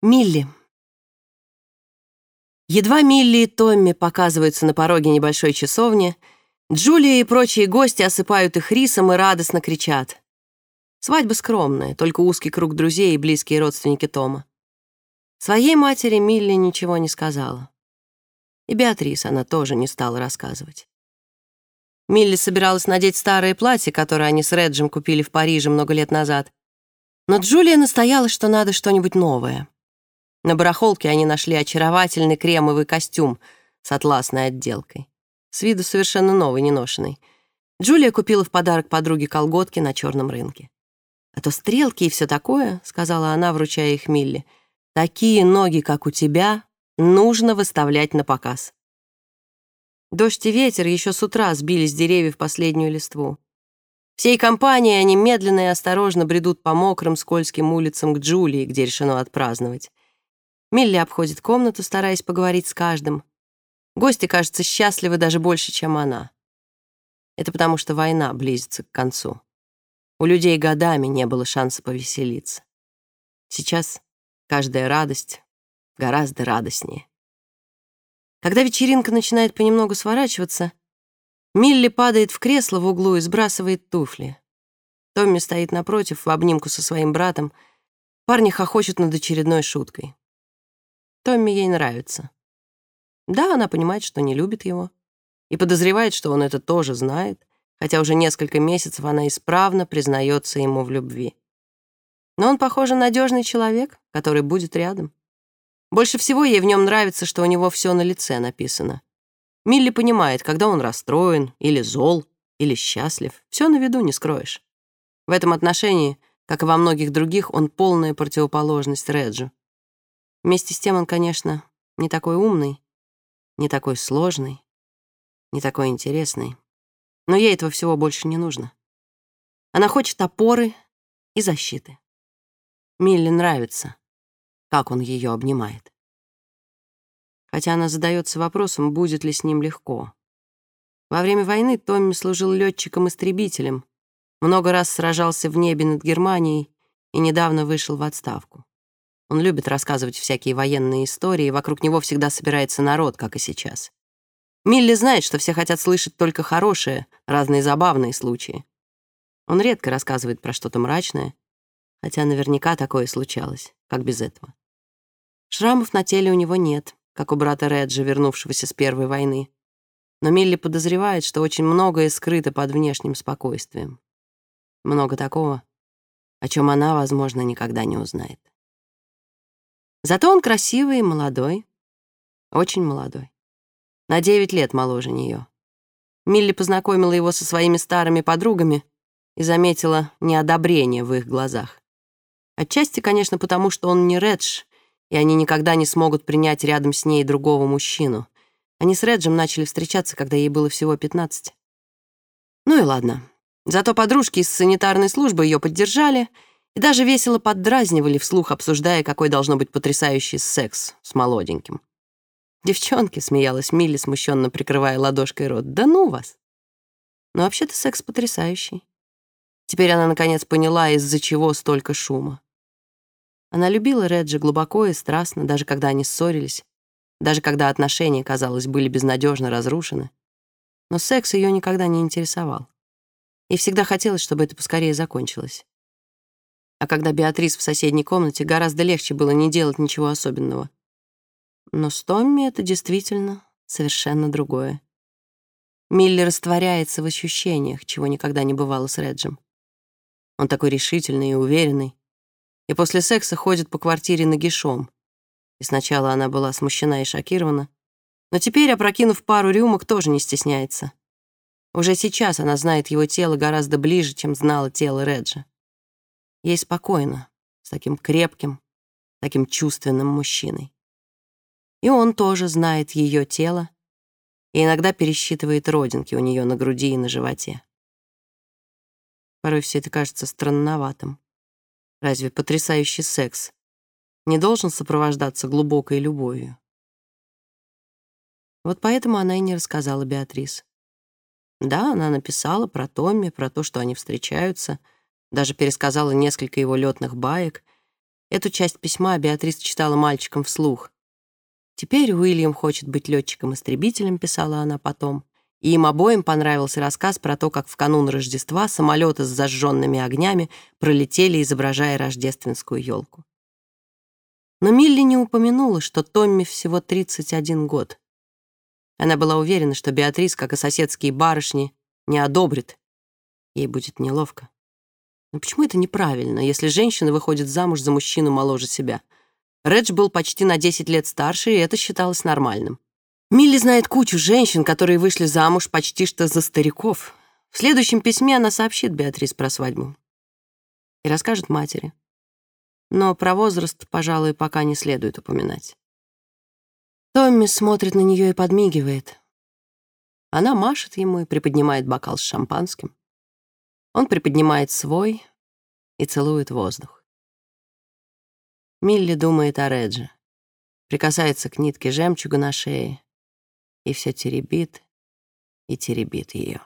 Милли. Едва Милли и Томми показываются на пороге небольшой часовни, Джулия и прочие гости осыпают их рисом и радостно кричат. Свадьба скромная, только узкий круг друзей и близкие родственники Тома. Своей матери Милли ничего не сказала. И Беатрис она тоже не стала рассказывать. Милли собиралась надеть старое платье, которое они с Реджем купили в Париже много лет назад. Но Джулия настояла, что надо что-нибудь новое. На барахолке они нашли очаровательный кремовый костюм с атласной отделкой. С виду совершенно новый, неношенный. Джулия купила в подарок подруге колготки на черном рынке. «А то стрелки и все такое», — сказала она, вручая их Милли. «Такие ноги, как у тебя, нужно выставлять на показ». Дождь и ветер еще с утра сбили с деревьев последнюю листву. Всей компанией они медленно и осторожно бредут по мокрым скользким улицам к Джулии, где решено отпраздновать. Милли обходит комнату, стараясь поговорить с каждым. Гости, кажется, счастливы даже больше, чем она. Это потому, что война близится к концу. У людей годами не было шанса повеселиться. Сейчас каждая радость гораздо радостнее. Когда вечеринка начинает понемногу сворачиваться, Милли падает в кресло в углу и сбрасывает туфли. Томми стоит напротив в обнимку со своим братом. Парни хохочут над очередной шуткой. Томми ей нравится. Да, она понимает, что не любит его. И подозревает, что он это тоже знает, хотя уже несколько месяцев она исправно признается ему в любви. Но он, похоже, надежный человек, который будет рядом. Больше всего ей в нем нравится, что у него все на лице написано. Милли понимает, когда он расстроен, или зол, или счастлив. Все на виду не скроешь. В этом отношении, как и во многих других, он полная противоположность Реджу. Вместе с тем он, конечно, не такой умный, не такой сложный, не такой интересный. Но ей этого всего больше не нужно. Она хочет опоры и защиты. Милли нравится, как он ее обнимает. Хотя она задается вопросом, будет ли с ним легко. Во время войны Томми служил летчиком-истребителем, много раз сражался в небе над Германией и недавно вышел в отставку. Он любит рассказывать всякие военные истории, вокруг него всегда собирается народ, как и сейчас. Милли знает, что все хотят слышать только хорошие, разные забавные случаи. Он редко рассказывает про что-то мрачное, хотя наверняка такое случалось, как без этого. Шрамов на теле у него нет, как у брата Реджа, вернувшегося с Первой войны. Но Милли подозревает, что очень многое скрыто под внешним спокойствием. Много такого, о чем она, возможно, никогда не узнает. Зато он красивый и молодой. Очень молодой. На 9 лет моложе нее. Милли познакомила его со своими старыми подругами и заметила неодобрение в их глазах. Отчасти, конечно, потому что он не Редж, и они никогда не смогут принять рядом с ней другого мужчину. Они с Реджем начали встречаться, когда ей было всего 15. Ну и ладно. Зато подружки из санитарной службы ее поддержали — и даже весело поддразнивали вслух, обсуждая, какой должно быть потрясающий секс с молоденьким. «Девчонки», — смеялась Милли, смущенно прикрывая ладошкой рот, «да ну вас!» Но вообще-то секс потрясающий. Теперь она наконец поняла, из-за чего столько шума. Она любила Реджи глубоко и страстно, даже когда они ссорились, даже когда отношения, казалось, были безнадежно разрушены. Но секс ее никогда не интересовал. И всегда хотелось, чтобы это поскорее закончилось. А когда Беатрис в соседней комнате, гораздо легче было не делать ничего особенного. Но с Томми это действительно совершенно другое. Милли растворяется в ощущениях, чего никогда не бывало с Реджем. Он такой решительный и уверенный. И после секса ходит по квартире нагишом. И сначала она была смущена и шокирована, но теперь, опрокинув пару рюмок, тоже не стесняется. Уже сейчас она знает его тело гораздо ближе, чем знала тело Реджа. Ей спокойно, с таким крепким, таким чувственным мужчиной. И он тоже знает ее тело и иногда пересчитывает родинки у нее на груди и на животе. Порой все это кажется странноватым. Разве потрясающий секс не должен сопровождаться глубокой любовью? Вот поэтому она и не рассказала Беатрис. Да, она написала про Томми, про то, что они встречаются — даже пересказала несколько его летных баек, Эту часть письма Беатрис читала мальчикам вслух. «Теперь Уильям хочет быть летчиком-истребителем», — писала она потом. И им обоим понравился рассказ про то, как в канун Рождества самолеты с зажженными огнями пролетели, изображая рождественскую елку. Но Милли не упомянула, что Томми всего 31 год. Она была уверена, что Беатрис, как и соседские барышни, не одобрит. Ей будет неловко. Но почему это неправильно, если женщина выходит замуж за мужчину моложе себя? Редж был почти на 10 лет старше, и это считалось нормальным. Милли знает кучу женщин, которые вышли замуж почти что за стариков. В следующем письме она сообщит Беатрис про свадьбу. И расскажет матери. Но про возраст, пожалуй, пока не следует упоминать. Томми смотрит на нее и подмигивает. Она машет ему и приподнимает бокал с шампанским. Он приподнимает свой и целует воздух. Милли думает о Редже, прикасается к нитке жемчуга на шее и все теребит и теребит ее.